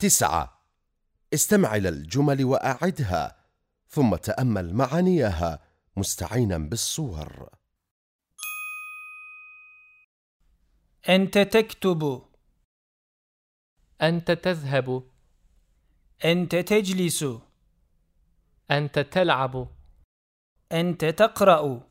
تسعة. استمع إلى الجمل وأعدها ثم تأمل معانيها مستعينا بالصور. أنت تكتب. أنت تذهب. أنت تجلس. أنت تلعب. أنت تقرأ.